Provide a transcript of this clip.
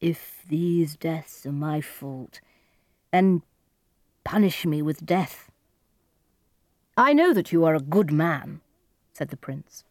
If these deaths are my fault, then punish me with death. I know that you are a good man, said the prince.